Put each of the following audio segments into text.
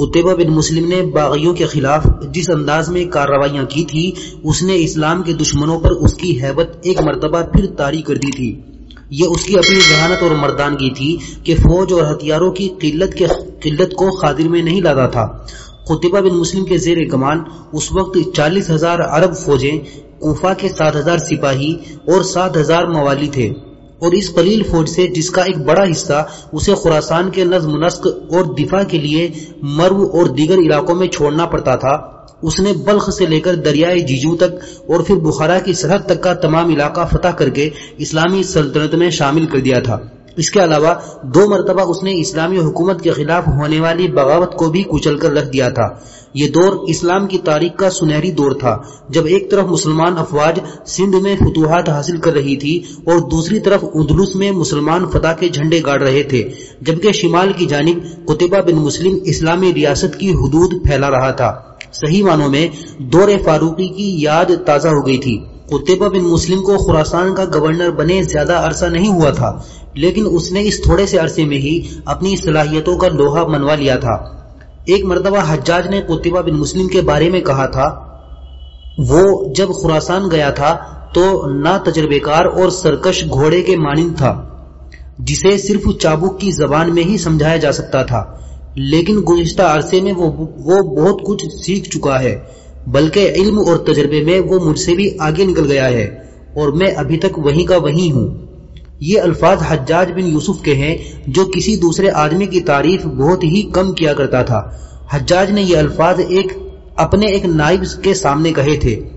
قطبہ بن مسلم نے باغیوں کے خلاف جس انداز میں کارروائیاں کی تھی، اس نے اسلام کے دشمنوں پر اس کی حیبت ایک مرتبہ پھر تاری کر دی تھی۔ یہ اس کی اپنی ذہانت اور مردانگی تھی کہ فوج اور ہتھیاروں کی قلت کے، قلت کو خادر میں نہیں لاتا تھا۔ قطبہ بن مسلم کے زیر کمان اس وقت چالیس ہزار عرب فوجیں، کوفہ کے سات ہزار سپاہی اور سات ہزار موالی تھے۔ اور اس قلیل فوج سے جس کا ایک بڑا حصہ اسے خوراسان کے نظم نسق اور دفاع کے لیے مرو اور دیگر علاقوں میں چھوڑنا پڑتا تھا، اس نے بلخ سے لے کر دریائے جیجو تک اور پھر بخارا کی سرحد تک کا تمام علاقہ فتح کر کے اسلامی سلطنت میں شامل کر دیا تھا۔ اس کے علاوہ دو مرتبہ اس نے اسلامی حکومت کے خلاف ہونے والی بغاوت کو بھی کچل کر رکھ دیا تھا۔ یہ دور اسلام کی تاریخ کا سنہری دور تھا۔ جب ایک طرف مسلمان افواج سندھ میں فتوحات حاصل کر رہی تھی اور دوسری طرف اندلس میں مسلمان فتح کے جھنڈے گاڑ رہے تھے، جبکہ شمال کی جانب قطبہ بن مسلم اسلامی ریاست کی حدود پھیلا رہا تھا۔ صحیح معنوں میں دور فاروقی کی یاد تازہ ہو گئی تھی۔ قطبہ بن مسلم کو خوراسان کا گورنر بنے زیادہ عرصہ نہیں ہوا تھا، لیکن اس نے اس تھوڑے سے عرصے میں ہی اپنی صلاحیتوں کا لوہا منوا لیا تھا۔ ایک مرتبہ حجاج نے قطبہ بن مسلم کے بارے میں کہا تھا، وہ جب خوراسان گیا تھا تو نہ تجربے کار اور سرکش گھوڑے کے مانند تھا، جسے صرف چابک کی زبان میں ہی سمجھایا جا سکتا تھا۔ لیکن گزشتہ عرصے میں وہ بہت کچھ سیکھ چکا ہے، بلکہ علم اور تجربے میں وہ مجھ سے بھی آگے نکل گیا ہے، اور میں ابھی تک وہیں کا وہیں ہوں۔ یہ الفاظ حجاج بن یوسف کے ہیں جو کسی دوسرے آدمی کی تعریف بہت ہی کم کیا کرتا تھا۔ حجاج نے یہ الفاظ ایک اپنے ایک نائب کے سامنے کہے تھے۔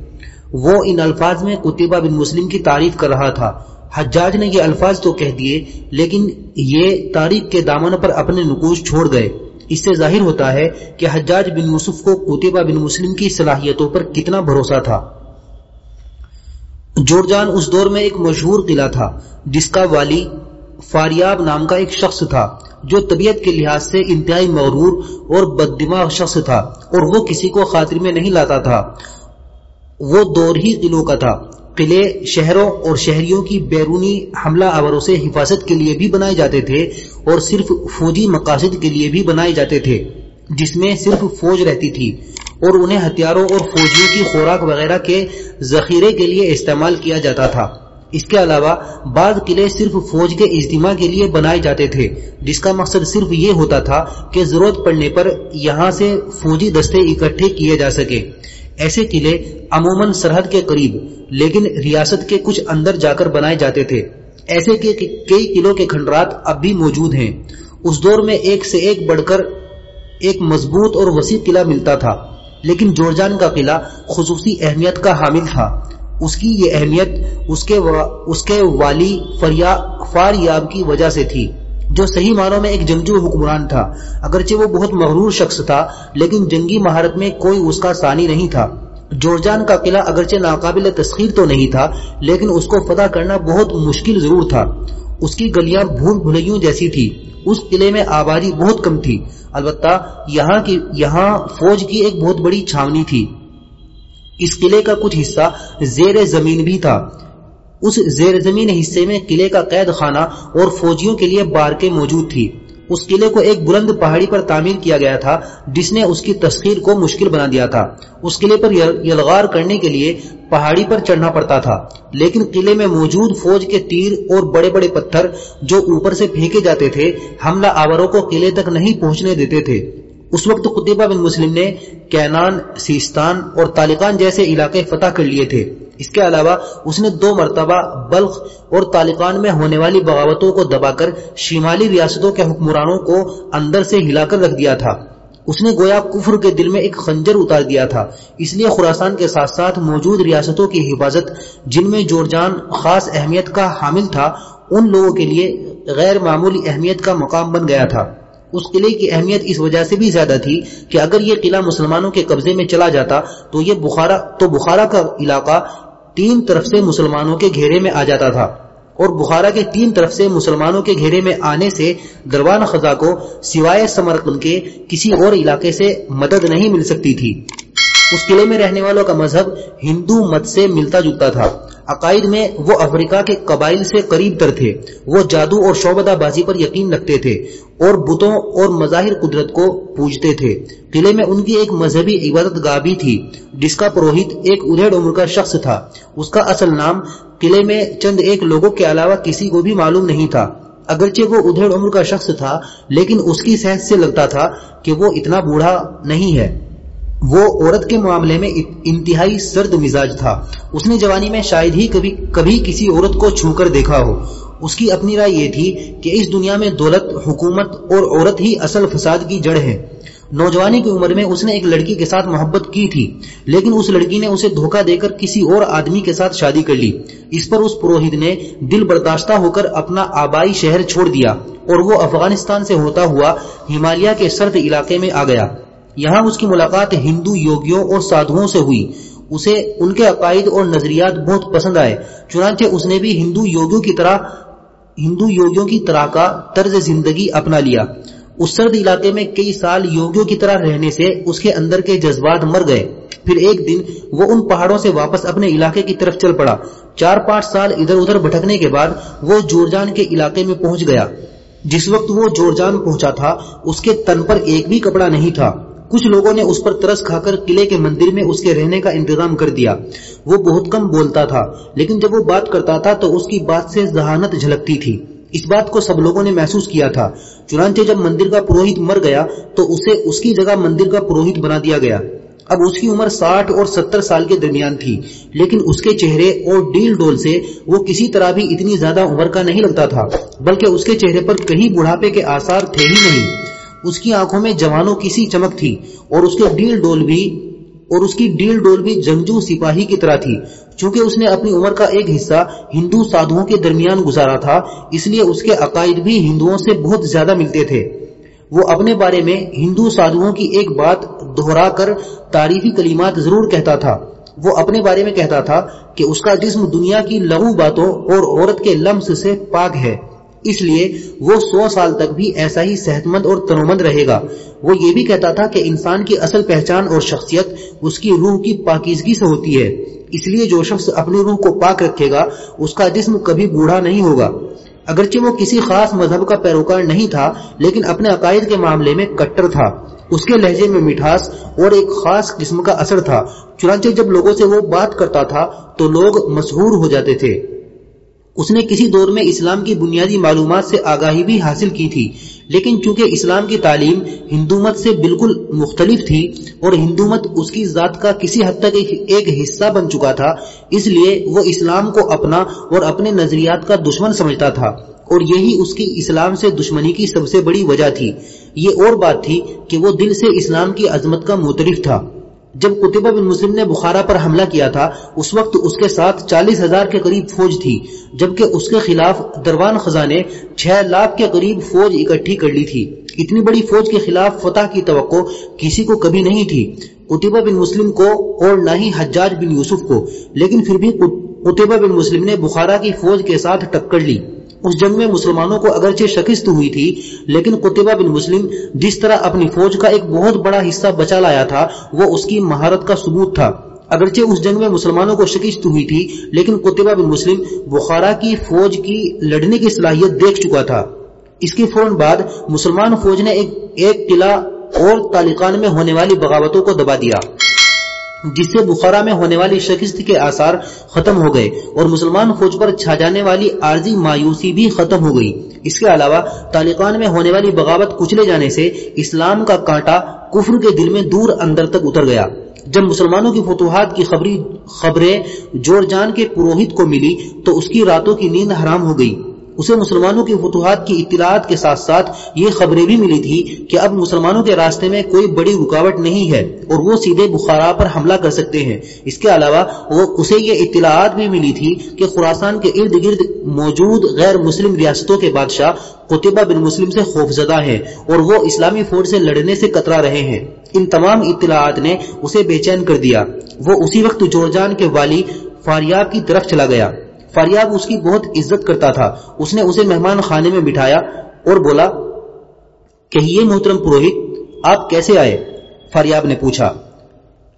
وہ ان الفاظ میں قطبہ بن مسلم کی تعریف کر رہا تھا۔ حجاج نے یہ الفاظ تو کہہ دیے، لیکن یہ تاریخ کے دامن پر اپنے نقوش چھوڑ گئے۔ اس سے ظاہر ہوتا ہے کہ حجاج بن یوسف کو قطبہ بن مسلم کی صلاحیتوں پر کتنا بھروسہ تھا۔ جورجان اس دور میں ایک مشہور قلعہ تھا، جس کا والی فاریاب نام کا ایک شخص تھا، جو طبیعت کے لحاظ سے انتہائی مغرور اور بد دماغ شخص تھا اور وہ کسی کو خاطر میں نہیں لاتا تھا۔ وہ دور ہی قلعوں کا تھا۔ قلعے شہروں اور شہریوں کی بیرونی حملہ آوروں سے حفاظت کے لیے بھی بنائے جاتے تھے اور صرف فوجی مقاصد کے لیے بھی بنائے جاتے تھے، جس میں صرف فوج رہتی تھی۔ اور انہیں ہتھیاروں اور فوجیوں کی خوراک وغیرہ کے ذخیرے کے لیے استعمال کیا جاتا تھا۔ اس کے علاوہ بعض قلعے صرف فوج کے اجتماع کے لیے بنائے جاتے تھے، جس کا مقصد صرف یہ ہوتا تھا کہ ضرورت پڑنے پر یہاں سے فوجی دستے اکٹھے کیے جا سکے ایسے قلعے عموماً سرحد کے قریب، لیکن ریاست کے کچھ اندر جا کر بنائے جاتے تھے۔ ایسے کئی قلعوں کے کھنڈرات اب بھی موجود ہیں۔ اس دور میں ایک سے ایک بڑھ کر ایک مضبوط اور وسیع قلعہ ملتا تھا۔ لیکن جورجان کا قلعہ خصوصی اہمیت کا حامل تھا۔ اس کی یہ اہمیت اس کے اس کے والی فاریاب کی وجہ سے تھی، جو صحیح معنوں میں ایک جنگجو حکمران تھا۔ اگرچہ وہ بہت مغرور شخص تھا، لیکن جنگی مہارت میں کوئی اس کا ثانی نہیں تھا۔ جورجان کا قلعہ اگرچہ ناقابل تسخیر تو نہیں تھا، لیکن اس کو فتح کرنا بہت مشکل ضرور تھا۔ اس کی گلیاں بھول بھلیوں جیسی تھی۔ اس قلعے میں آبادی بہت کم تھی۔ البتہ یہاں کی یہاں فوج کی ایک بہت بڑی چھاونی تھی۔ اس قلعے کا کچھ حصہ زیر زمین بھی تھا۔ اس زیر زمین حصے میں قلعے کا قید خانہ اور فوجیوں کے لیے بارکیں موجود تھی اس قلعے کو ایک بلند پہاڑی پر تعمیر کیا گیا تھا، جس نے اس کی تسخیر کو مشکل بنا دیا تھا۔ اس قلعے پر یلغار کرنے کے لیے پہاڑی پر چڑھنا پڑتا تھا۔ لیکن قلعے میں موجود فوج کے تیر اور بڑے بڑے پتھر جو اوپر سے پھینکے جاتے تھے، حملہ آوروں کو قلعے تک نہیں پہنچنے دیتے تھے۔ اس وقت قطبہ بن مسلم نے کینان، سیستان اور تالقان جیسے علاقے فتح کر لیے تھے۔ اس کے علاوہ اس نے دو مرتبہ بلخ اور تالقان میں ہونے والی بغاوتوں کو دبا کر شمالی ریاستوں کے حکمرانوں کو اندر سے ہلا کر رکھ دیا تھا۔ اس نے گویا کفر کے دل میں ایک خنجر اتار دیا تھا۔ اس لیے خوراسان کے ساتھ ساتھ موجود ریاستوں کی حفاظت، جن میں جورجان خاص اہمیت کا حامل تھا، ان لوگوں کے لیے غیر معمولی اہمیت کا مقام بن گیا تھا۔ اس قلعے کی اہمیت اس وجہ سے بھی زیادہ تھی کہ اگر یہ قلعہ مسلمانوں کے قبضے میں چلا جاتا تو یہ بخارا تو بخارا کا علاقہ تین طرف سے مسلمانوں کے گھیرے میں آ جاتا تھا اور بخارا کے تین طرف سے مسلمانوں کے گھیرے میں آنے سے دروان خزا کو سوائے سمرقند کے کسی اور علاقے سے مدد نہیں مل سکتی تھی۔ اس قلعے میں رہنے والوں کا مذہب ہندو مت سے ملتا جلتا تھا۔ عقائد میں وہ افریقہ کے قبائل سے قریب تر تھے۔ وہ جادو اور شعبدہ بازی پر یقین رکھتے تھے اور بتوں اور مظاہر قدرت کو پوجتے تھے۔ قلعے میں ان کی ایک مذہبی عبادت گاہ بھی تھی، جس کا پروہت ایک ادھیڑ عمر کا شخص تھا۔ اس کا اصل نام قلعے میں چند ایک لوگوں کے علاوہ کسی کو بھی معلوم نہیں تھا۔ اگرچہ وہ ادھیڑ عمر کا شخص تھا، لیکن اس کی صحت سے لگتا تھا کہ وہ اتنا بوڑھا نہیں ہے۔ وہ عورت کے معاملے میں انتہائی سرد مزاج تھا۔ اس نے جوانی میں شاید ہی کبھی کبھی کسی عورت کو چھو کر دیکھا ہو۔ اس کی اپنی رائے یہ تھی کہ اس دنیا میں دولت، حکومت اور عورت ہی اصل فساد کی جڑ ہے نوجوانی کی عمر میں اس نے ایک لڑکی کے ساتھ محبت کی تھی، لیکن اس لڑکی نے اسے دھوکہ دے کر کسی اور آدمی کے ساتھ شادی کر لی۔ اس پر اس پروہت نے دل برداشتہ ہو کر اپنا آبائی شہر چھوڑ دیا اور وہ افغانستان سے ہوتا ہوا ہمالیہ کے سرد علاقے میں آ گیا۔ یہاں اس کی ملاقات ہندو یوگیوں اور سادھوؤں سے ہوئی۔ اسے ان کے عقائد اور نظریات بہت پسند آئے۔ چنانچہ اس نے بھی ہندو یوگیوں کی طرح، ہندو یوگیوں کی طرح کا طرز زندگی اپنا لیا۔ اس سرد علاقے میں کئی سال یوگیوں کی طرح رہنے سے اس کے اندر کے جذبات مر گئے۔ پھر ایک دن وہ ان پہاڑوں سے واپس اپنے علاقے کی طرف چل پڑا۔ چار پانچ سال ادھر ادھر بھٹکنے کے بعد وہ جورجان کے علاقے میں پہنچ گیا۔ جس وقت وہ جورجان پہنچا تھا، اس کے تن پر ایک بھی کپڑا نہیں تھا۔ کچھ لوگوں نے اس پر ترس کھا کر قلعے کے مندر میں اس کے رہنے کا انتظام کر دیا۔ وہ بہت کم بولتا تھا، لیکن جب وہ بات کرتا تھا تو اس کی بات سے ذہانت جھلکتی تھی۔ اس بات کو سب لوگوں نے محسوس کیا تھا۔ چنانچہ جب مندر کا پروہت مر گیا تو اسے اس کی جگہ مندر کا پروہت بنا دیا گیا۔ اب اس کی عمر ساٹھ اور ستر سال کے درمیان تھی، لیکن اس کے چہرے اور ڈیل ڈول سے وہ کسی طرح بھی اتنی زیادہ عمر کا نہیں لگتا تھا، بلکہ اس کے چہرے پر کہیں بڑھاپے کے آثار تھے ہی نہیں۔ اس کی آنکھوں میں جوانوں کی سی چمک تھی اور اس کے ڈیل ڈول بھی اور اس کی ڈیل ڈول بھی جنگجو سپاہی کی طرح تھی۔ چونکہ اس نے اپنی عمر کا ایک حصہ ہندو سادھوؤں کے درمیان گزارا تھا، اس لیے اس کے عقائد بھی ہندوؤں سے بہت زیادہ ملتے تھے۔ وہ اپنے بارے میں ہندو سادھوؤں کی ایک بات دہرا کر تعریفی کلمات ضرور کہتا تھا۔ وہ اپنے بارے میں کہتا تھا کہ اس کا جسم دنیا کی لغو باتوں اور عورت کے لمس سے پاک ہے۔ اس لیے وہ سو سال تک بھی ایسا ہی صحت مند اور تنومند رہے گا۔ وہ یہ بھی کہتا تھا کہ انسان کی اصل پہچان اور شخصیت اس کی روح کی پاکیزگی سے ہوتی ہے۔ اس لیے جو شخص اپنی روح کو پاک رکھے گا، اس کا جسم کبھی بوڑھا نہیں ہوگا۔ اگرچہ وہ کسی خاص مذہب کا پیروکار نہیں تھا، لیکن اپنے عقائد کے معاملے میں کٹر تھا۔ اس کے لہجے میں مٹھاس اور ایک خاص قسم کا اثر تھا۔ چنانچہ جب لوگوں سے وہ بات کرتا تھا، تو لوگ مشہور ہو جاتے تھے۔ اس نے کسی دور میں اسلام کی بنیادی معلومات سے آگاہی بھی حاصل کی تھی، لیکن چونکہ اسلام کی تعلیم ہندو مت سے بالکل مختلف تھی اور ہندو مت اس کی ذات کا کسی حد تک ایک حصہ بن چکا تھا، اس لیے وہ اسلام کو اپنا اور اپنے نظریات کا دشمن سمجھتا تھا۔ اور یہی اس کی اسلام سے دشمنی کی سب سے بڑی وجہ تھی۔ یہ اور بات تھی کہ وہ دل سے اسلام کی عظمت کا مترف تھا۔ جب قطبہ بن مسلم نے بخارا پر حملہ کیا تھا، اس وقت اس کے ساتھ چالیس ہزار کے قریب فوج تھی، جبکہ اس کے خلاف دروان خزانے چھ لاکھ کے قریب فوج اکٹھی کر لی تھی۔ اتنی بڑی فوج کے خلاف فتح کی توقع کسی کو کبھی نہیں تھی۔ قطبہ بن مسلم کو اور نہ ہی حجاج بن یوسف کو، لیکن پھر بھی قطبہ بن مسلم نے بخارا کی فوج کے ساتھ ٹکر لی۔ اس جنگ میں مسلمانوں کو اگرچہ شکست ہوئی تھی لیکن قطبہ بن مسلم جس طرح اپنی فوج کا ایک بہت بڑا حصہ بچا لایا تھا وہ اس کی مہارت کا ثبوت تھا۔ اگرچہ اس جنگ میں مسلمانوں کو شکست ہوئی تھی لیکن قطبہ بن مسلم بخارا کی فوج کی لڑنے کی صلاحیت دیکھ چکا تھا۔ اس کے فوراً بعد مسلمان فوج نے ایک, ایک قلعہ اور تالقان میں ہونے والی بغاوتوں کو دبا دیا۔ جس سے بخارا میں ہونے والی شکست کے آثار ختم ہو گئے اور مسلمان فوج پر چھا جانے والی عارضی مایوسی بھی ختم ہو گئی۔ اس کے علاوہ تالقان میں ہونے والی بغاوت کچلے جانے سے اسلام کا کانٹا کفر کے دل میں دور اندر تک اتر گیا۔ جب مسلمانوں کی فتوحات کی خبری خبریں جور جان کے پروہت کو ملی تو اس کی راتوں کی نیند حرام ہو گئی۔ اسے مسلمانوں کی فتوحات کی اطلاعات کے ساتھ ساتھ یہ خبریں بھی ملی تھی کہ اب مسلمانوں کے راستے میں کوئی بڑی رکاوٹ نہیں ہے اور وہ سیدھے بخارا پر حملہ کر سکتے ہیں۔ اس کے علاوہ وہ اسے یہ اطلاعات بھی ملی تھی کہ خوراسان کے ارد گرد موجود غیر مسلم ریاستوں کے بادشاہ قطبہ بن مسلم سے خوف زدہ ہیں اور وہ اسلامی فوج سے لڑنے سے کترا رہے ہیں۔ ان تمام اطلاعات نے اسے بے چین کر دیا۔ وہ اسی وقت جورجان کے والی فاریاب کی طرف چلا گیا۔ فاریاب اس کی بہت عزت کرتا تھا۔ اس نے اسے مہمان خانے میں بٹھایا اور بولا کہیے محترم پروہت، آپ کیسے آئے؟ فاریاب نے پوچھا،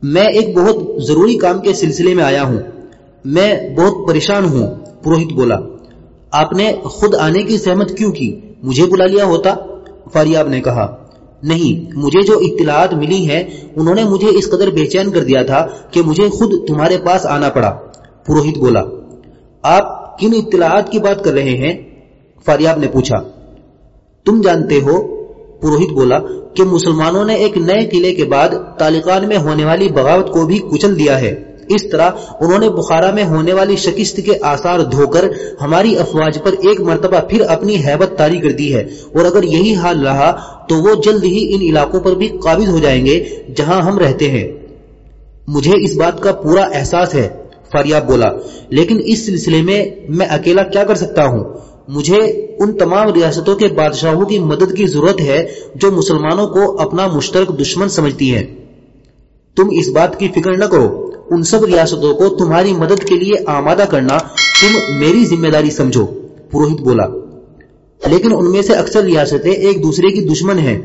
میں ایک بہت ضروری کام کے سلسلے میں آیا ہوں۔ میں بہت پریشان ہوں۔ پروہت بولا، آپ نے خود آنے کی سہمت کیوں کی؟ مجھے بلا لیا ہوتا؟ فاریاب نے کہا، نہیں، مجھے جو اطلاعات ملی ہیں، انہوں نے مجھے اس قدر بے چین کر دیا تھا کہ مجھے خود تمہارے پاس آنا پڑا۔ پروہت بولا آپ کن اطلاعات کی بات کر رہے ہیں؟ فاریاب نے پوچھا، تم جانتے ہو؟ پروہت بولا کہ مسلمانوں نے ایک نئے قلعے کے بعد تالقان میں ہونے والی بغاوت کو بھی کچل دیا ہے۔ اس طرح انہوں نے بخارا میں ہونے والی شکست کے آثار دھو کر ہماری افواج پر ایک مرتبہ پھر اپنی حیبت تاری کر دی ہے۔ اور اگر یہی حال رہا تو وہ جلد ہی ان علاقوں پر بھی قابض ہو جائیں گے جہاں ہم رہتے ہیں۔ مجھے اس بات کا پورا احساس ہے۔ فاریاب بولا، لیکن اس سلسلے میں میں اکیلا کیا کر سکتا ہوں؟ مجھے ان تمام ریاستوں کے بادشاہوں کی مدد کی ضرورت ہے جو مسلمانوں کو اپنا مشترک دشمن سمجھتی ہیں۔ تم اس بات کی فکر نہ کرو، ان سب ریاستوں کو تمہاری مدد کے لیے آمادہ کرنا تم میری ذمہ داری سمجھو۔ پروہت بولا۔ لیکن ان میں سے اکثر ریاستیں ایک دوسرے کی دشمن ہیں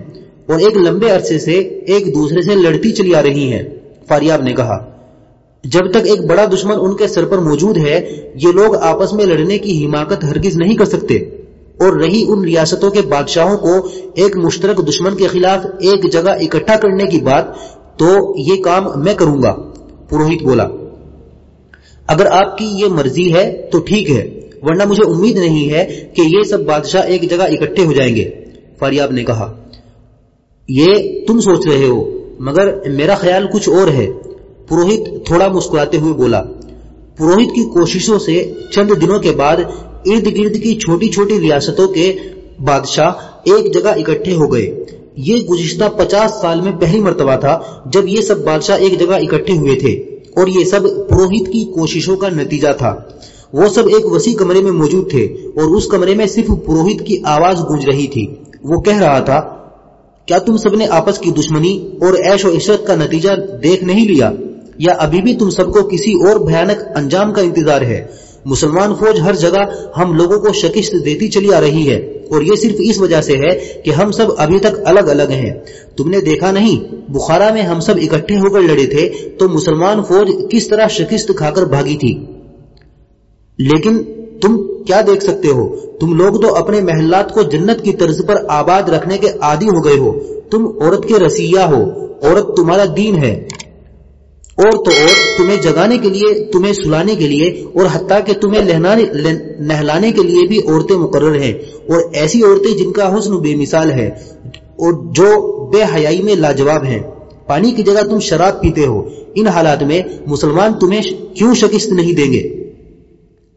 اور ایک لمبے عرصے سے ایک دوسرے سے لڑتی چلی آ رہی ہیں۔ فاریاب نے کہا۔ جب تک ایک بڑا دشمن ان کے سر پر موجود ہے، یہ لوگ آپس میں لڑنے کی حماقت ہرگز نہیں کر سکتے۔ اور رہی ان ریاستوں کے بادشاہوں کو ایک مشترک دشمن کے خلاف ایک جگہ اکٹھا کرنے کی بات، تو یہ کام میں کروں گا۔ پروہت بولا، اگر آپ کی یہ مرضی ہے تو ٹھیک ہے، ورنہ مجھے امید نہیں ہے کہ یہ سب بادشاہ ایک جگہ اکٹھے ہو جائیں گے۔ فاریاب نے کہا، یہ تم سوچ رہے ہو، مگر میرا خیال کچھ اور ہے۔ پروہت تھوڑا مسکراتے ہوئے بولا، پروہت کی کوششوں سے چند دنوں کے بعد ارد گرد کی چھوٹی چھوٹی ریاستوں کے بادشاہ ایک جگہ اکٹھے ہو گئے۔ یہ گزشتہ پچاس سال میں پہلی مرتبہ تھا جب یہ سب بادشاہ ایک جگہ اکٹھے ہوئے تھے اور یہ سب پروہت کی کوششوں کا نتیجہ تھا۔ وہ سب ایک وسیع کمرے میں موجود تھے اور اس کمرے میں صرف پروہت کی آواز گونج رہی تھی۔ وہ کہہ رہا تھا، کیا تم سب نے آپس کی دشمنی اور عیش و عشرت کا نتیجہ دیکھ نہیں لیا؟ یا ابھی بھی تم سب کو کسی اور بھیانک انجام کا انتظار ہے؟ مسلمان فوج ہر جگہ ہم لوگوں کو شکست دیتی چلی آ رہی ہے، اور یہ صرف اس وجہ سے ہے کہ ہم سب ابھی تک الگ الگ ہیں۔ تم نے دیکھا نہیں، بخارا میں ہم سب اکٹھے ہو کر لڑے تھے، تو مسلمان فوج کس طرح شکست کھا کر بھاگی تھی؟ لیکن تم کیا دیکھ سکتے ہو؟ تم لوگ تو اپنے محلات کو جنت کی طرز پر آباد رکھنے کے عادی ہو گئے ہو۔ تم عورت کے رسیہ ہو، عورت تمہارا دین ہے۔ اور تو اور تمہیں جگانے کے لیے، تمہیں سلانے کے لیے اور حتیٰ کہ تمہیں نہلانے کے لیے بھی عورتیں مقرر ہیں۔ اور ایسی عورتیں جن کا حسن بے مثال ہے اور جو بے حیائی میں لاجواب ہیں۔ پانی کی جگہ تم شراب پیتے ہو۔ ان حالات میں مسلمان تمہیں کیوں شکست نہیں دیں گے؟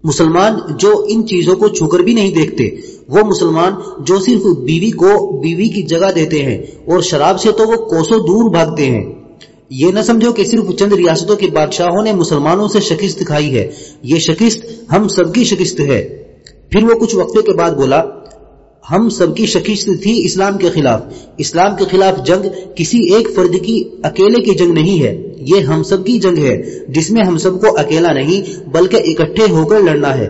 مسلمان جو ان چیزوں کو چھو کر بھی نہیں دیکھتے، وہ مسلمان جو صرف بیوی کو، بیوی کی جگہ دیتے ہیں اور شراب سے تو وہ کوسوں دور بھاگتے ہیں۔ یہ نہ سمجھو کہ صرف چند ریاستوں کے بادشاہوں نے مسلمانوں سے شکست کھائی ہے۔ یہ شکست ہم سب کی شکست ہے۔ پھر وہ کچھ وقفے کے بعد بولا، ہم سب کی شکست تھی اسلام کے خلاف۔ اسلام کے خلاف جنگ کسی ایک فرد کی، اکیلے کی جنگ نہیں ہے۔ یہ ہم سب کی جنگ ہے، جس میں ہم سب کو اکیلا نہیں، بلکہ اکٹھے ہو کر لڑنا ہے۔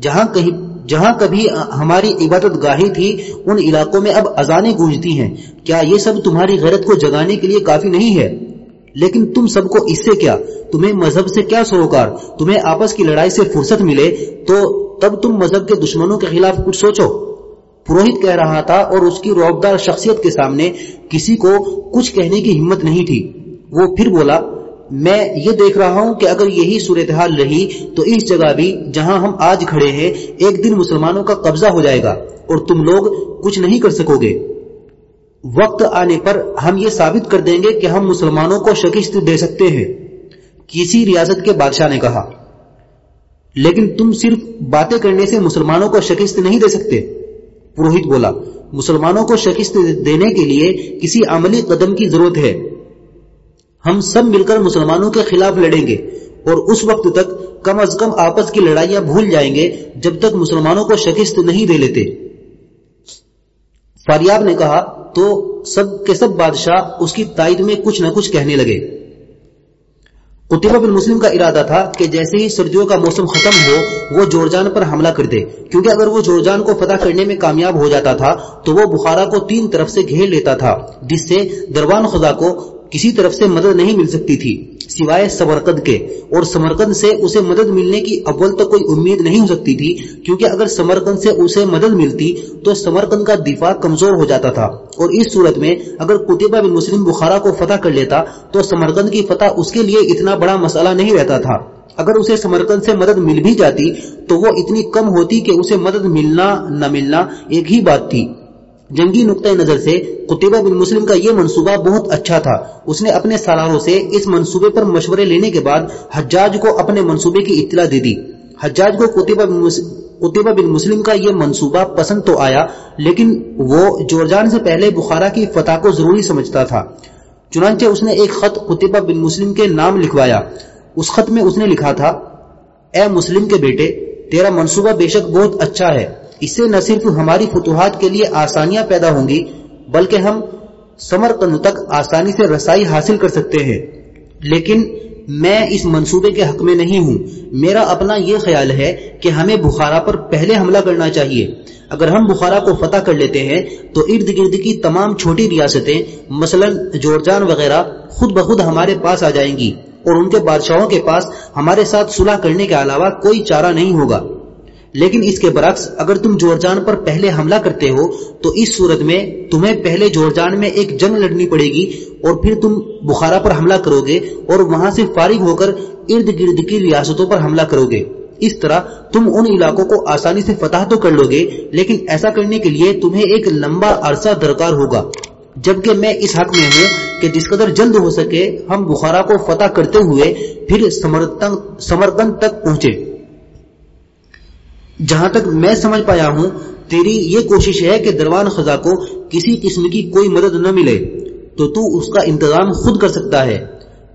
جہاں کہیں، جہاں کبھی ہماری عبادت گاہی تھی، ان علاقوں میں اب اذانیں گونجتی ہیں۔ کیا یہ سب تمہاری غیرت کو جگانے کے لیے کافی نہیں ہے؟ لیکن تم سب کو اس سے کیا؟ تمہیں مذہب سے کیا سروکار تمہیں آپس کی لڑائی سے فرصت ملے تو تب تم مذہب کے دشمنوں کے خلاف کچھ سوچو۔ پروہت کہہ رہا تھا اور اس کی روبدار شخصیت کے سامنے کسی کو کچھ کہنے کی ہمت نہیں تھی۔ وہ پھر بولا، میں یہ دیکھ رہا ہوں کہ اگر یہی صورتحال رہی تو اس جگہ بھی جہاں ہم آج کھڑے ہیں، ایک دن مسلمانوں کا قبضہ ہو جائے گا اور تم لوگ کچھ نہیں کر سکو گے۔ وقت آنے پر ہم یہ ثابت کر دیں گے کہ ہم مسلمانوں کو شکست دے سکتے ہیں۔ کسی ریاست کے بادشاہ نے کہا۔ لیکن تم صرف باتیں کرنے سے مسلمانوں کو شکست نہیں دے سکتے۔ پروہت بولا، مسلمانوں کو شکست دینے کے لیے کسی عملی قدم کی ضرورت ہے۔ ہم سب مل کر مسلمانوں کے خلاف لڑیں گے اور اس وقت تک کم از کم آپس کی لڑائیاں بھول جائیں گے جب تک مسلمانوں کو شکست نہیں دے لیتے۔ فاریاب نے کہا تو سب کے سب بادشاہ اس کی تائید میں کچھ نہ کچھ کہنے لگے۔ قطبہ بن مسلم کا ارادہ تھا کہ جیسے ہی سردیوں کا موسم ختم ہو، وہ جورجان پر حملہ کر دے۔ کیونکہ اگر وہ جورجان کو فتح کرنے میں کامیاب ہو جاتا تھا، تو وہ بخارا کو تین طرف سے گھیر لیتا تھا، جس سے دروان خدا کو کسی طرف سے مدد نہیں مل سکتی تھی، سوائے سمرقند کے۔ اور سمرقند سے اسے مدد ملنے کی اول تک کوئی امید نہیں ہو سکتی تھی، کیونکہ اگر سمرقند سے اسے مدد ملتی تو سمرقند کا دفاع کمزور ہو جاتا تھا۔ اور اس صورت میں اگر قطبہ بن مسلم بخارا کو فتح کر لیتا تو سمرقند کی فتح اس کے لیے اتنا بڑا مسئلہ نہیں رہتا تھا۔ اگر اسے سمرقند سے مدد مل بھی جاتی تو وہ اتنی کم ہوتی کہ اسے مدد ملنا نہ ملنا ایک ہی بات تھی۔ جنگی نقطۂ نظر سے قطبہ بن مسلم کا یہ منصوبہ بہت اچھا تھا۔ اس نے اپنے سالاروں سے اس منصوبے پر مشورے لینے کے بعد حجاج کو اپنے منصوبے کی اطلاع دے دی۔ حجاج کو قطبہ بن قطبہ بن مسلم کا یہ منصوبہ پسند تو آیا، لیکن وہ جورجان سے پہلے بخارا کی فتح کو ضروری سمجھتا تھا۔ چنانچہ اس نے ایک خط قطبہ بن مسلم کے نام لکھوایا۔ اس خط میں اس نے لکھا تھا، اے مسلم کے بیٹے تیرا منصوبہ بے شک بہت اچھا ہے۔ اس سے نہ صرف ہماری فتوحات کے لیے آسانیاں پیدا ہوں گی، بلکہ ہم سمر تک آسانی سے رسائی حاصل کر سکتے ہیں۔ لیکن میں اس منصوبے کے حق میں نہیں ہوں۔ میرا اپنا یہ خیال ہے کہ ہمیں بخارا پر پہلے حملہ کرنا چاہیے۔ اگر ہم بخارا کو فتح کر لیتے ہیں، تو ارد گرد کی تمام چھوٹی ریاستیں، مثلا جورجان وغیرہ، خود بخود ہمارے پاس آ جائیں گی۔ اور ان کے بادشاہوں کے پاس ہمارے ساتھ صلح کرنے کے علاوہ کوئی چارہ نہیں ہوگا۔ لیکن اس کے برعکس اگر تم جورجان پر پہلے حملہ کرتے ہو، تو اس صورت میں تمہیں پہلے جورجان میں ایک جنگ لڑنی پڑے گی اور پھر تم بخارا پر حملہ کرو گے اور وہاں سے فارغ ہو کر ارد گرد کی ریاستوں پر حملہ کرو گے۔ اس طرح تم ان علاقوں کو آسانی سے فتح تو کر لو گے، لیکن ایسا کرنے کے لیے تمہیں ایک لمبا عرصہ درکار ہوگا۔ جبکہ میں اس حق میں ہوں کہ جس قدر جلد ہو سکے ہم بخارا کو فتح کرتے ہوئے پھر سمرکند تک پہنچے۔ جہاں تک میں سمجھ پایا ہوں، تیری یہ کوشش ہے کہ دروان خزا کو کسی قسم کی کوئی مدد نہ ملے، تو تو اس کا انتظام خود کر سکتا ہے۔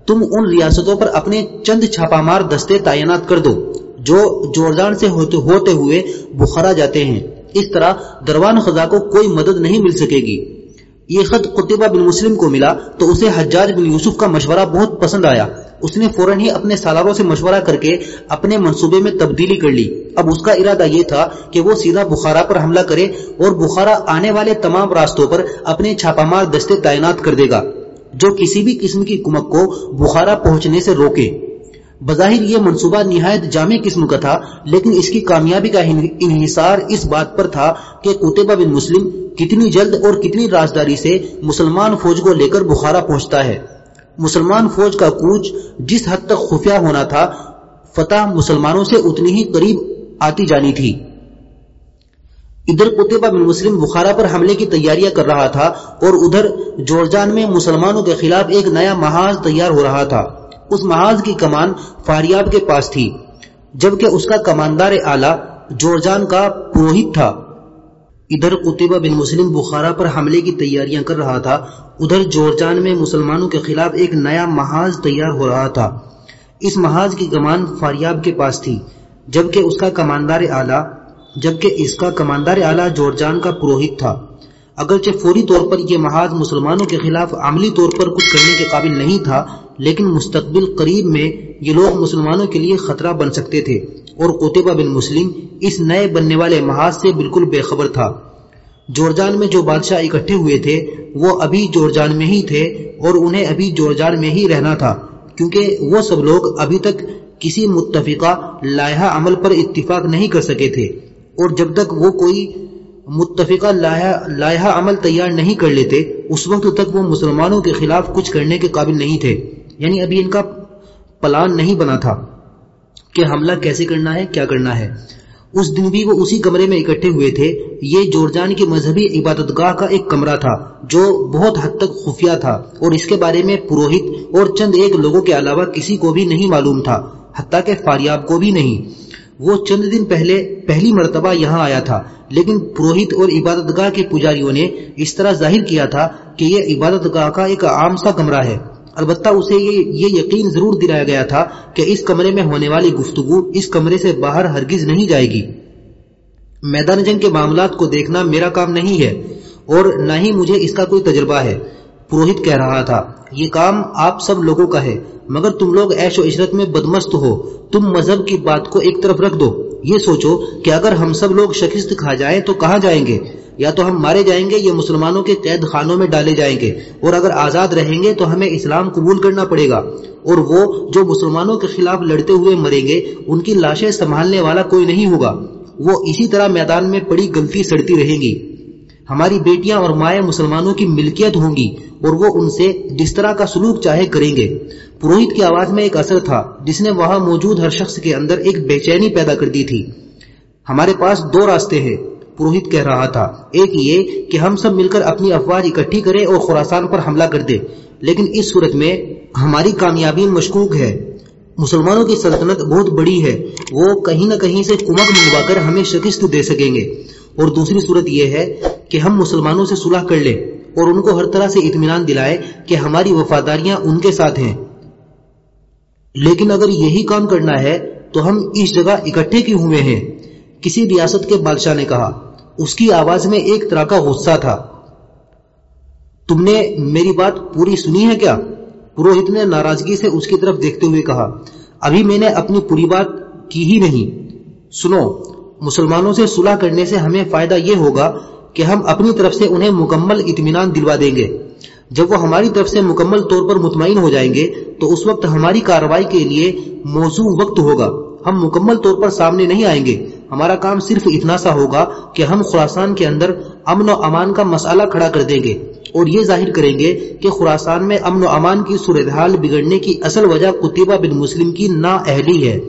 تم ان ریاستوں پر اپنے چند چھاپا مار دستے تعینات کر دو، جو جوردان سے ہوتے ہوتے ہوئے بخارا جاتے ہیں۔ اس طرح دروان خزا کو کوئی مدد نہیں مل سکے گی۔ یہ خط قطبہ بن مسلم کو ملا تو اسے حجاج بن یوسف کا مشورہ بہت پسند آیا۔ اس نے فوراً ہی اپنے سالاروں سے مشورہ کر کے اپنے منصوبے میں تبدیلی کر لی۔ اب اس کا ارادہ یہ تھا کہ وہ سیدھا بخارا پر حملہ کرے اور بخارا آنے والے تمام راستوں پر اپنے چھاپا مار دستے تعینات کر دے گا۔ جو کسی بھی قسم کی کمک کو بخارا پہنچنے سے روکے۔ بظاہر یہ منصوبہ نہایت جامع قسم کا تھا، لیکن اس کی کامیابی کا انحصار اس بات پر تھا کہ قطبہ بن مسلم کتنی جلد اور کتنی رازداری سے مسلمان فوج کو لے کر بخارا پہنچتا ہے۔ مسلمان فوج کا کوچ جس حد تک خفیہ ہونا تھا، فتح مسلمانوں سے اتنی ہی قریب آتی جانی تھی۔ ادھر قطبہ بن مسلم بخارا پر حملے کی تیاریاں کر رہا تھا اور ادھر جورجان میں مسلمانوں کے خلاف ایک نیا محاذ تیار ہو رہا تھا۔ اس محاذ کی کمان فاریاب کے پاس تھی، جبکہ اس کا کماندار اعلی جورجان کا پروہت تھا۔ ادھر قطبہ بن مسلم بخارا پر حملے کی تیاریاں کر رہا تھا، ادھر جورجان میں مسلمانوں کے خلاف ایک نیا محاذ تیار ہو رہا تھا۔ اس محاذ کی کمان فاریاب کے پاس تھی، جبکہ اس کا کماندار اعلیٰ، جبکہ اس کا کماندار اعلیٰ جورجان کا پروہت تھا۔ اگرچہ فوری طور پر یہ محاذ مسلمانوں کے خلاف عملی طور پر کچھ کرنے کے قابل نہیں تھا، لیکن مستقبل قریب میں یہ لوگ مسلمانوں کے لیے خطرہ بن سکتے تھے اور قطبہ بن مسلم اس نئے بننے والے محاذ سے بالکل بے خبر تھا۔ جورجان میں جو بادشاہ اکٹھے ہوئے تھے، وہ ابھی جورجان میں ہی تھے اور انہیں ابھی جورجان میں ہی رہنا تھا، کیونکہ وہ سب لوگ ابھی تک کسی متفقہ لائحہ عمل پر اتفاق نہیں کر سکے تھے۔ اور جب تک وہ کوئی متفقہ لائحہ عمل تیار نہیں کر لیتے، اس وقت تک وہ مسلمانوں کے خلاف کچھ کرنے کے قابل نہیں تھے۔ یعنی ابھی ان کا پلان نہیں بنا تھا کہ حملہ کیسے کرنا ہے، کیا کرنا ہے۔ اس دن بھی وہ اسی کمرے میں اکٹھے ہوئے تھے۔ یہ جورجان کی مذہبی عبادت گاہ کا ایک کمرہ تھا، جو بہت حد تک خفیہ تھا۔ اور اس کے بارے میں پروہت اور چند ایک لوگوں کے علاوہ کسی کو بھی نہیں معلوم تھا، حتیٰ کہ فاریاب کو بھی نہیں۔ وہ چند دن پہلے پہلی مرتبہ یہاں آیا تھا، لیکن پروہت اور عبادت گاہ کے پجاریوں نے اس طرح ظاہر کیا تھا کہ یہ عبادت گاہ کا ایک عام سا کمرہ ہے۔ البتہ اسے یہ یقین ضرور دلایا گیا تھا کہ اس کمرے میں ہونے والی گفتگو اس کمرے سے باہر ہرگز نہیں جائے گی۔ میدان جنگ کے معاملات کو دیکھنا میرا کام نہیں ہے اور نہ ہی مجھے اس کا کوئی تجربہ ہے۔ پروہت کہہ رہا تھا، یہ کام آپ سب لوگوں کا ہے، مگر تم لوگ عیش و عشرت میں بدمست ہو، تم مذہب کی بات کو ایک طرف رکھ دو۔ یہ سوچو کہ اگر ہم سب لوگ شکست کھا جائیں تو کہاں جائیں گے؟ یا تو ہم مارے جائیں گے یا مسلمانوں کے قید خانوں میں ڈالے جائیں گے۔ اور اگر آزاد رہیں گے تو ہمیں اسلام قبول کرنا پڑے گا۔ اور وہ جو مسلمانوں کے خلاف لڑتے ہوئے مریں گے، ان کی لاشیں سنبھالنے والا کوئی نہیں ہوگا۔ وہ اسی طرح میدان میں پڑی گلتی سڑتی رہیں گی۔ ہماری بیٹیاں اور مائیں مسلمانوں کی ملکیت ہوں گی اور وہ ان سے جس طرح کا سلوک چاہے کریں گے۔ پروہت کی آواز میں ایک اثر تھا، جس نے وہاں موجود ہر شخص کے اندر ایک بے چینی پیدا کر دی تھی۔ ہمارے پاس دو راستے ہیں، پروہت کہہ رہا تھا۔ ایک یہ کہ ہم سب مل کر اپنی افواج اکٹھی کریں اور خوراسان پر حملہ کر دیں۔ لیکن اس صورت میں ہماری کامیابی مشکوک ہے۔ مسلمانوں کی سلطنت بہت بڑی ہے۔ وہ کہیں نہ کہیں سے کمک منگوا کر ہمیں شکست دے سکیں گے۔ اور دوسری صورت یہ ہے کہ ہم مسلمانوں سے صلح کر لیں اور ان کو ہر طرح سے اطمینان دلائے کہ ہماری وفاداریاں ان کے ساتھ ہیں۔ لیکن اگر یہی کام کرنا ہے تو ہم اس جگہ اکٹھے کیوں ہوئے ہیں؟ کسی ریاست کے بادشاہ نے کہا، اس کی آواز میں ایک طرح کا غصہ تھا۔ تم نے میری بات پوری سنی ہے کیا؟ پروہت نے ناراضگی سے اس کی طرف دیکھتے ہوئے کہا، ابھی میں نے اپنی پوری بات کی ہی نہیں۔ سنو، مسلمانوں سے صلح کرنے سے ہمیں فائدہ یہ ہوگا کہ ہم اپنی طرف سے انہیں مکمل اطمینان دلوا دیں گے۔ جب وہ ہماری طرف سے مکمل طور پر مطمئن ہو جائیں گے، تو اس وقت ہماری کاروائی کے لیے موضوع وقت ہوگا۔ ہم مکمل طور پر سامنے نہیں آئیں گے۔ ہمارا کام صرف اتنا سا ہوگا کہ ہم خراسان کے اندر امن و امان کا مسئلہ کھڑا کر دیں گے۔ اور یہ ظاہر کریں گے کہ خراسان میں امن و امان کی صورتحال بگڑنے کی اصل وجہ قطبہ بن مسلم کی نا اہلی ہے۔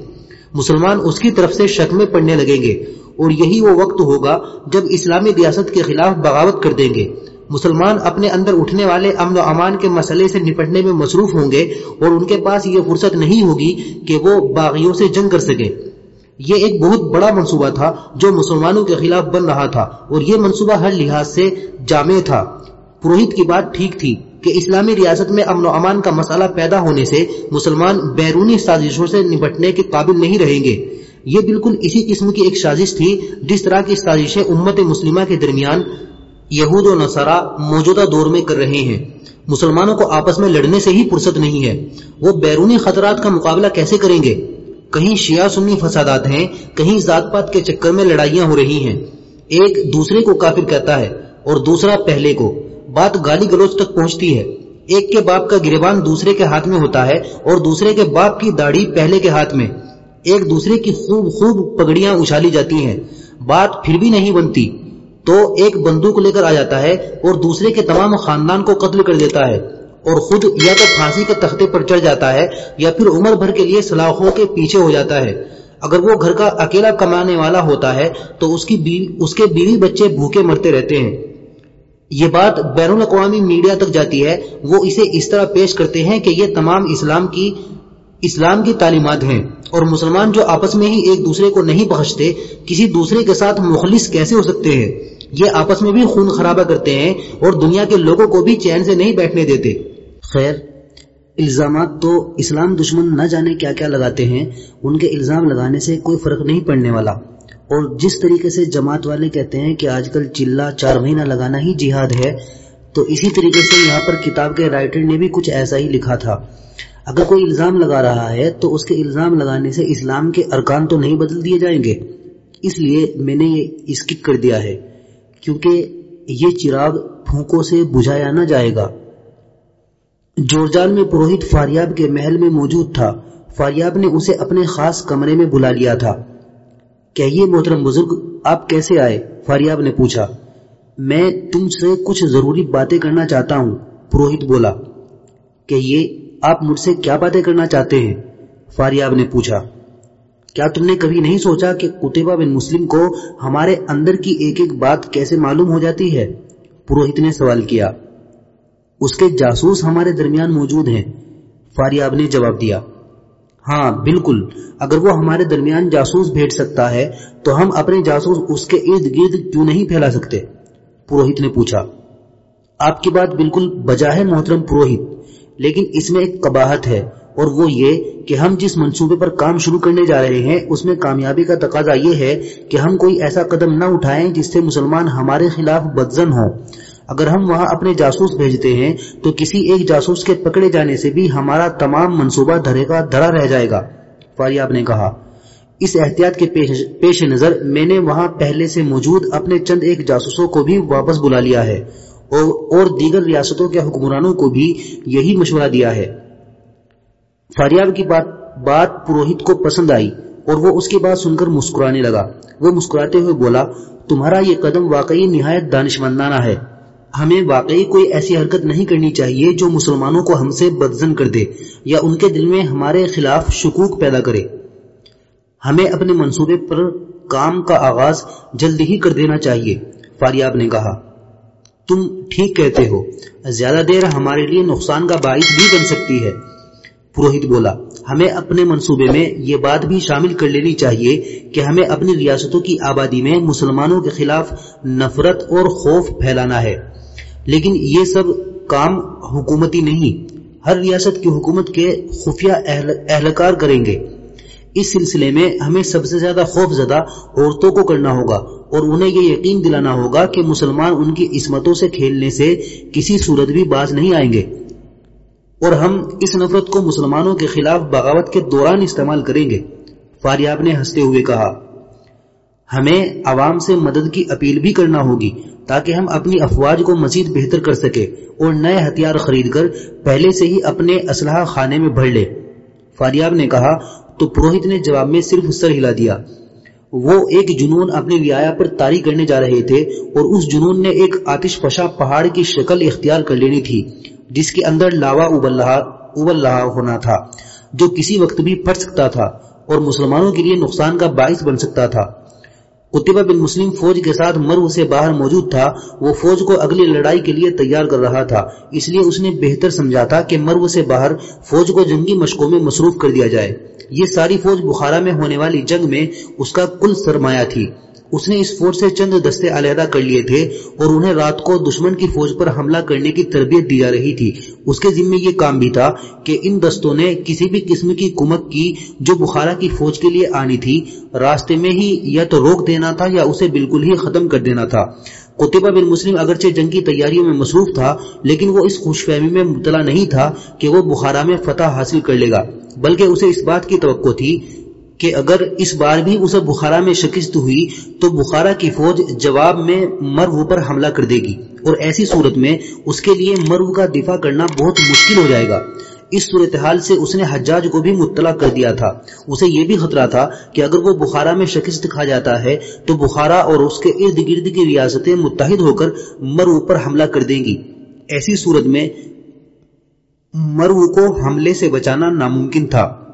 مسلمان اس کی طرف سے شک میں پڑنے لگیں گے۔ اور یہی وہ وقت ہوگا جب اسلامی ریاست کے خلاف بغاوت کر دیں گے۔ مسلمان اپنے اندر اٹھنے والے امن و امان کے مسئلے سے نپٹنے میں مصروف ہوں گے اور ان کے پاس یہ فرصت نہیں ہوگی کہ وہ باغیوں سے جنگ کر سکے یہ ایک بہت بڑا منصوبہ تھا جو مسلمانوں کے خلاف بن رہا تھا اور یہ منصوبہ ہر لحاظ سے جامع تھا۔ پروہت کی بات ٹھیک تھی کہ اسلامی ریاست میں امن و امان کا مسئلہ پیدا ہونے سے مسلمان بیرونی سازشوں سے نپٹنے کے قابل نہیں رہیں گے۔ یہ بالکل اسی قسم کی ایک سازش تھی جس طرح کی سازشیں امت مسلمہ کے درمیان یہود و نصارہ موجودہ دور میں کر رہے ہیں۔ مسلمانوں کو آپس میں لڑنے سے ہی فرصت نہیں ہے۔ وہ بیرونی خطرات کا مقابلہ کیسے کریں گے؟ کہیں شیعہ سنی فسادات ہیں، کہیں ذات پات کے چکر میں لڑائیاں ہو رہی ہیں۔ ایک دوسرے کو کافر کہتا ہے اور دوسرا پہلے کو۔ بات گالی گلوچ تک پہنچتی ہے۔ ایک کے باپ کا گریبان دوسرے کے ہاتھ میں ہوتا ہے اور دوسرے کے باپ کی داڑھی پہلے کے ہاتھ میں۔ ایک دوسرے کی خوب خوب پگڑیاں اچھالی جاتی ہیں۔ بات پھر بھی نہیں بنتی۔ تو ایک بندوق لے کر آ جاتا ہے اور دوسرے کے تمام خاندان کو قتل کر دیتا ہے اور خود یا تو پھانسی کے تختے پر چڑھ جاتا ہے یا پھر عمر بھر کے لیے سلاخوں کے پیچھے ہو جاتا ہے۔ اگر وہ گھر کا اکیلا کمانے والا ہوتا ہے تو اس کی بیوی، اس کے بیوی بچے بھوکے مرتے رہتے ہیں۔ یہ بات بین الاقوامی میڈیا تک جاتی ہے۔ وہ اسے اس طرح پیش کرتے ہیں کہ یہ تمام اسلام کی اسلام کی تعلیمات ہیں اور مسلمان جو آپس میں ہی ایک دوسرے کو نہیں بخشتے، کسی دوسرے کے ساتھ مخلص کیسے ہو سکتے ہیں؟ یہ آپس میں بھی خون خرابہ کرتے ہیں اور دنیا کے لوگوں کو بھی چین سے نہیں بیٹھنے دیتے۔ خیر، الزامات تو اسلام دشمن نہ جانے کیا کیا لگاتے ہیں، ان کے الزام لگانے سے کوئی فرق نہیں پڑنے والا۔ اور جس طریقے سے جماعت والے کہتے ہیں کہ آج کل چلا چار مہینہ لگانا ہی جہاد ہے، تو اسی طریقے سے یہاں پر کتاب کے رائٹر نے بھی کچھ ایسا ہی لکھا تھا۔ اگر کوئی الزام لگا رہا ہے تو اس کے الزام لگانے سے اسلام کے ارکان تو نہیں بدل دیے جائیں گے۔ اس لیے میں نے یہ اسکپ کر دیا ہے، کیونکہ یہ چراغ پھونکوں سے بجھایا نہ جائے گا۔ جورجان میں پروہت فاریاب کے محل میں موجود تھا۔ فاریاب نے اسے اپنے خاص کمرے میں بلا لیا تھا۔ کہیے، محترم بزرگ، آپ کیسے آئے؟ فاریاب نے پوچھا۔ میں تم سے کچھ ضروری باتیں کرنا چاہتا ہوں، پروہت بولا۔ کہیے آپ مجھ سے کیا باتیں کرنا چاہتے ہیں؟ فاریاب نے پوچھا، کیا تم نے کبھی نہیں سوچا کہ قطبہ بن مسلم کو ہمارے اندر کی ایک ایک بات کیسے معلوم ہو جاتی ہے؟ پروہت نے سوال کیا۔ اس کے جاسوس ہمارے درمیان موجود ہیں۔ فاریاب نے جواب دیا ہاں بالکل۔ اگر وہ ہمارے درمیان جاسوس بھیٹ سکتا ہے، تو ہم اپنے جاسوس اس کے ارد گرد کیوں نہیں پھیلا سکتے؟ پروہت نے پوچھا، آپ کی بات بالکل بجا ہے محترم پروہت لیکن اس میں ایک قباہت ہے اور وہ یہ کہ ہم جس منصوبے پر کام شروع کرنے جا رہے ہیں، اس میں کامیابی کا تقاضا یہ ہے کہ ہم کوئی ایسا قدم نہ اٹھائیں جس سے مسلمان ہمارے خلاف بدزن ہوں۔ اگر ہم وہاں اپنے جاسوس بھیجتے ہیں، تو کسی ایک جاسوس کے پکڑے جانے سے بھی ہمارا تمام منصوبہ دھرے کا دھرا رہ جائے گا۔ فاریاب نے کہا۔ اس احتیاط کے پیش نظر میں نے وہاں پہلے سے موجود اپنے چند ایک جاسوسوں کو بھی واپس بلا لیا ہے۔ اور دیگر ریاستوں کے حکمرانوں کو بھی یہی مشورہ دیا ہے۔ فاریاب کی بات بات پروہت کو پسند آئی اور وہ اس کی بات سن کر مسکرانے لگا۔ وہ مسکراتے ہوئے بولا، تمہارا یہ قدم واقعی نہایت دانشمندانہ ہے۔ ہمیں واقعی کوئی ایسی حرکت نہیں کرنی چاہیے جو مسلمانوں کو ہم سے بدزن کر دے یا ان کے دل میں ہمارے خلاف شکوک پیدا کرے۔ ہمیں اپنے منصوبے پر کام کا آغاز جلد ہی کر دینا چاہیے۔ فاریاب نے کہا۔ تم ٹھیک کہتے ہو۔ زیادہ دیر ہمارے لیے نقصان کا باعث بھی بن سکتی ہے۔ پروہت بولا، ہمیں اپنے منصوبے میں یہ بات بھی شامل کر لینی چاہیے کہ ہمیں اپنی ریاستوں کی آبادی میں مسلمانوں کے خلاف نفرت اور خوف پھیلانا ہے۔ لیکن یہ سب کام حکومتی نہیں، ہر ریاست کی حکومت کے خفیہ اہلکار کریں گے۔ اس سلسلے میں ہمیں سب سے زیادہ خوف زدہ عورتوں کو کرنا ہوگا اور انہیں یہ یقین دلانا ہوگا کہ مسلمان ان کی عصمتوں سے کھیلنے سے کسی صورت بھی باز نہیں آئیں گے۔ اور ہم اس نفرت کو مسلمانوں کے خلاف بغاوت کے دوران استعمال کریں گے۔ فاریاب نے ہنستے ہوئے کہا، ہمیں عوام سے مدد کی اپیل بھی کرنا ہوگی تاکہ ہم اپنی افواج کو مزید بہتر کر سکے اور نئے ہتھیار خرید کر پہلے سے ہی اپنے اسلحہ خانے میں بھر لے فاریاب نے کہا تو پروہت نے جواب میں صرف سر ہلا دیا۔ وہ ایک جنون اپنی رعایا پر تاری کرنے جا رہے تھے اور اس جنون نے ایک آتش فشا پہاڑ کی شکل اختیار کر لینی تھی، جس کے اندر لاوا ابل رہا ہونا تھا، جو کسی وقت بھی پھٹ سکتا تھا اور مسلمانوں کے لیے نقصان کا باعث بن سکتا تھا۔ قطبہ بن مسلم فوج کے ساتھ مرو سے باہر موجود تھا، وہ فوج کو اگلی لڑائی کے لیے تیار کر رہا تھا، اس لیے اس نے بہتر سمجھا تھا کہ مرو سے باہر فوج کو جنگی مشقوں میں مصروف کر دیا جائے۔ یہ ساری فوج بخارا میں ہونے والی جنگ میں اس کا کل سرمایہ تھی۔ اس نے اس فوج سے چند دستے علیحدہ کر لیے تھے اور انہیں رات کو دشمن کی فوج پر حملہ کرنے کی تربیت دی جا رہی تھی۔ اس کے ذمہ یہ کام بھی تھا کہ ان دستوں نے کسی بھی قسم کی کمک کی جو بخارا کی فوج کے لیے آنی تھی۔ راستے میں ہی یا تو روک دینا تھا یا اسے بالکل ہی ختم کر دینا تھا۔ قطبہ بن مسلم اگرچہ جنگ کی تیاریوں میں مصروف تھا، لیکن وہ اس خوش فہمی میں مبتلا نہیں تھا کہ وہ بخارا میں فتح حاصل کر لے گا، بلکہ اسے اس بات کی توقع تھی کہ اگر اس بار بھی اسے بخارا میں شکست ہوئی تو بخارا کی فوج جواب میں مرو پر حملہ کر دے گی اور ایسی صورت میں اس کے لیے مرو کا دفاع کرنا بہت مشکل ہو جائے گا۔ اس صورتحال سے اس نے حجاج کو بھی مطلع کر دیا تھا۔ اسے یہ بھی خطرہ تھا کہ اگر وہ بخارا میں شکست کھا جاتا ہے تو بخارا اور اس کے ارد گرد کی ریاستیں متحد ہو کر مرو پر حملہ کر دیں گی۔ ایسی صورت میں مرو کو حملے سے بچانا ناممکن تھا۔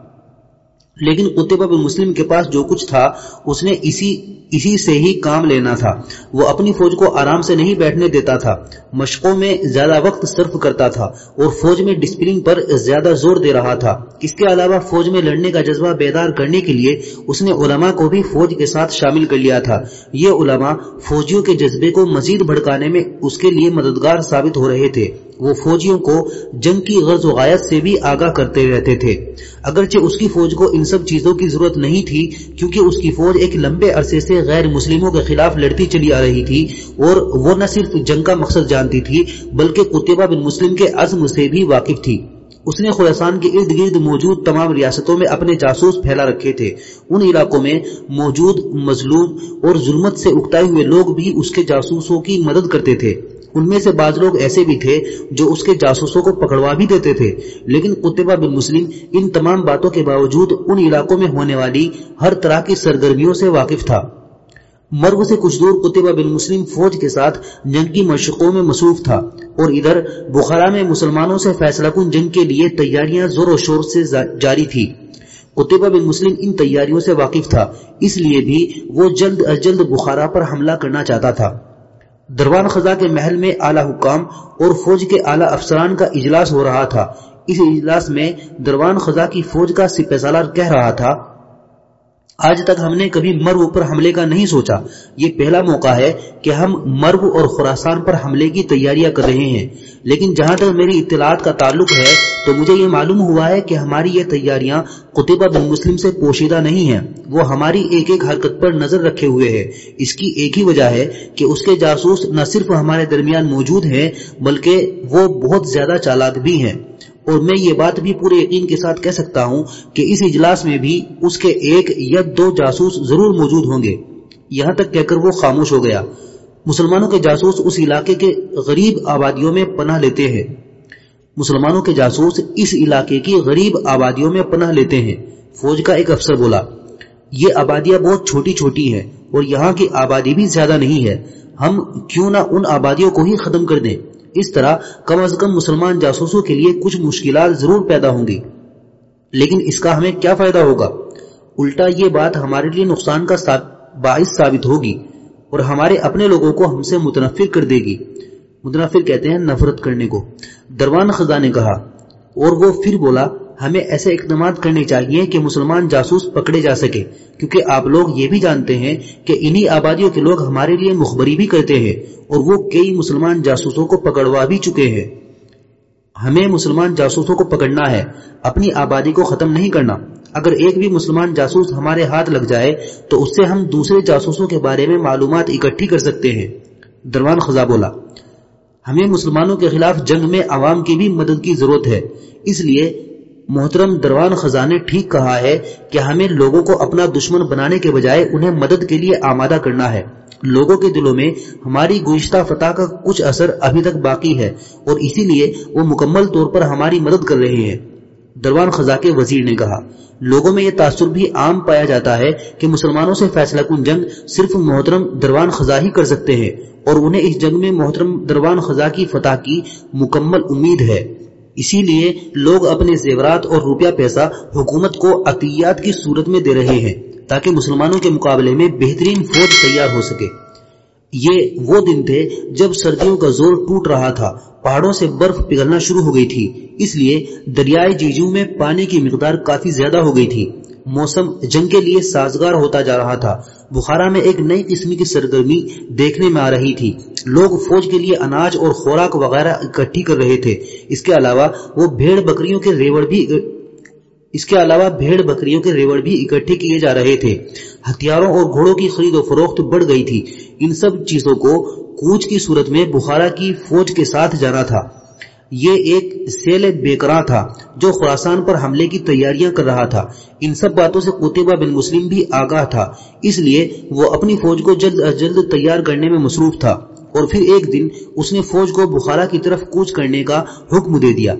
لیکن قطبہ بن مسلم کے پاس جو کچھ تھا، اس نے اسی اسی سے ہی کام لینا تھا۔ وہ اپنی فوج کو آرام سے نہیں بیٹھنے دیتا تھا۔ مشقوں میں زیادہ وقت صرف کرتا تھا اور فوج میں ڈسپلن پر زیادہ زور دے رہا تھا۔ اس کے علاوہ فوج میں لڑنے کا جذبہ بیدار کرنے کے لیے اس نے علماء کو بھی فوج کے ساتھ شامل کر لیا تھا۔ یہ علماء فوجیوں کے جذبے کو مزید بھڑکانے میں اس کے لیے مددگار ثابت ہو رہے تھے۔ وہ فوجیوں کو جنگ کی غرض و غایت سے بھی آگاہ کرتے رہتے تھے۔ اگرچہ اس کی فوج کو ان سب چیزوں کی ضرورت نہیں تھی، کیونکہ اس کی فوج ایک لمبے عرصے سے غیر مسلموں کے خلاف لڑتی چلی آ رہی تھی اور وہ نہ صرف جنگ کا مقصد جانتی تھی، بلکہ قطبہ بن مسلم کے عزم سے بھی واقف تھی۔ اس نے خورسان کے ارد گرد موجود تمام ریاستوں میں اپنے جاسوس پھیلا رکھے تھے۔ ان علاقوں میں موجود مظلوم اور ظلمت سے اکتائے ہوئے لوگ بھی اس کے جاسوسوں کی مدد کرتے تھے۔ ان میں سے بعض لوگ ایسے بھی تھے جو اس کے جاسوسوں کو پکڑوا بھی دیتے تھے۔ لیکن قطبہ بن مسلم ان تمام باتوں کے باوجود ان علاقوں میں ہونے والی ہر طرح کی سرگرمیوں سے واقف تھا۔ مرو سے کچھ دور قطبہ بن مسلم فوج کے ساتھ جنگ کی مشقوں میں مصروف تھا اور ادھر بخارا میں مسلمانوں سے فیصلہ کن جنگ کے لیے تیاریاں زور و شور سے جاری تھی۔ قطبہ بن مسلم ان تیاریوں سے واقف تھا، اس لیے بھی وہ جلد از جلد بخارا پر حملہ کرنا چاہتا تھا۔ دروان خزا کے محل میں اعلی حکام اور فوج کے اعلی افسران کا اجلاس ہو رہا تھا۔ اس اجلاس میں دروان خزا کی فوج کا سپہ سالار کہہ رہا تھا آج تک ہم نے کبھی مرو پر حملے کا نہیں سوچا۔ یہ پہلا موقع ہے کہ ہم مرو اور خوراسان پر حملے کی تیاریاں کر رہے ہیں۔ لیکن جہاں تک میری اطلاعات کا تعلق ہے، تو مجھے یہ معلوم ہوا ہے کہ ہماری یہ تیاریاں قطبہ بن مسلم سے پوشیدہ نہیں ہیں۔ وہ ہماری ایک ایک حرکت پر نظر رکھے ہوئے ہے اس کی ایک ہی وجہ ہے کہ اس کے جاسوس نہ صرف ہمارے درمیان موجود ہیں، بلکہ وہ بہت زیادہ چالاک بھی ہیں۔ اور میں یہ بات بھی پورے یقین کے ساتھ کہہ سکتا ہوں کہ اس اجلاس میں بھی اس کے ایک یا دو جاسوس ضرور موجود ہوں گے۔ یہاں تک کہہ کر وہ خاموش ہو گیا۔ مسلمانوں کے جاسوس اس علاقے کے غریب آبادیوں میں پناہ لیتے ہیں۔ مسلمانوں کے جاسوس اس علاقے کی غریب آبادیوں میں پناہ لیتے ہیں۔ فوج کا ایک افسر بولا، یہ آبادیاں بہت چھوٹی چھوٹی ہیں اور یہاں کی آبادی بھی زیادہ نہیں ہے۔ ہم کیوں نہ ان آبادیوں کو ہی ختم کر دیں؟ اس طرح کم از کم مسلمان جاسوسوں کے لیے کچھ مشکلات ضرور پیدا ہوں گی۔ لیکن اس کا ہمیں کیا فائدہ ہوگا؟ الٹا یہ بات ہمارے لیے نقصان کا باعث ثابت ہوگی اور ہمارے اپنے لوگوں کو ہم سے متنفر کر دے گی۔ متنفر کہتے ہیں نفرت کرنے کو۔ دروان خزاں نے کہا اور وہ پھر بولا ہمیں ایسے اقدامات کرنے چاہیے کہ مسلمان جاسوس پکڑے جا سکے، کیونکہ آپ لوگ یہ بھی جانتے ہیں کہ انہی آبادیوں کے لوگ ہمارے لیے مخبری بھی کرتے ہیں اور وہ کئی مسلمان جاسوسوں کو پکڑوا بھی چکے ہیں۔ ہمیں مسلمان جاسوسوں کو پکڑنا ہے، اپنی آبادی کو ختم نہیں کرنا۔ اگر ایک بھی مسلمان جاسوس ہمارے ہاتھ لگ جائے، تو اس سے ہم دوسرے جاسوسوں کے بارے میں معلومات اکٹھی کر سکتے ہیں۔ دروان خزا بولا، ہمیں مسلمانوں کے خلاف جنگ میں عوام کی بھی مدد کی ضرورت ہے، اس لیے محترم دروان خزاں نے ٹھیک کہا ہے کہ ہمیں لوگوں کو اپنا دشمن بنانے کے بجائے انہیں مدد کے لیے آمادہ کرنا ہے۔ لوگوں کے دلوں میں ہماری گزشتہ فتح کا کچھ اثر ابھی تک باقی ہے اور اسی لیے وہ مکمل طور پر ہماری مدد کر رہے ہیں۔ دروان خزا کے وزیر نے کہا، لوگوں میں یہ تاثر بھی عام پایا جاتا ہے کہ مسلمانوں سے فیصلہ کن جنگ صرف محترم دروان خزا ہی کر سکتے ہیں اور انہیں اس جنگ میں محترم دروان خزا کی فتح کی مکمل امید ہے۔ اسی لیے لوگ اپنے زیورات اور روپیہ پیسہ حکومت کو عطیات کی صورت میں دے رہے ہیں تاکہ مسلمانوں کے مقابلے میں بہترین فوج تیار ہو سکے۔ یہ وہ دن تھے جب سردیوں کا زور ٹوٹ رہا تھا، پہاڑوں سے برف پگھلنا شروع ہو گئی تھی، اس لیے دریائے جیجو میں پانی کی مقدار کافی زیادہ ہو گئی تھی۔ موسم جنگ کے لیے سازگار ہوتا جا رہا تھا۔ بخارا میں ایک نئی قسم کی سرگرمی دیکھنے میں آ رہی تھی۔ لوگ فوج کے لیے اناج اور خوراک وغیرہ اکٹھی کر رہے تھے۔ اس کے علاوہ وہ بھیڑ بکریوں کے ریوڑ بھی اس کے علاوہ بھیڑ بکریوں کے ریوڑ بھی اکٹھے کیے جا رہے تھے۔ ہتھیاروں اور گھوڑوں کی خرید و فروخت بڑھ گئی تھی۔ ان سب چیزوں کو کوچ کی صورت میں بخارا کی فوج کے ساتھ جانا تھا۔ یہ ایک سیل بیکرا تھا جو خراسان پر حملے کی تیاریاں کر رہا تھا۔ ان سب باتوں سے قطبہ بن مسلم بھی آگاہ تھا، اس لیے وہ اپنی فوج کو جلد از جلد تیار کرنے میں مصروف تھا۔ اور پھر ایک دن اس نے فوج کو بخارا کی طرف کوچ کرنے کا حکم دے دیا۔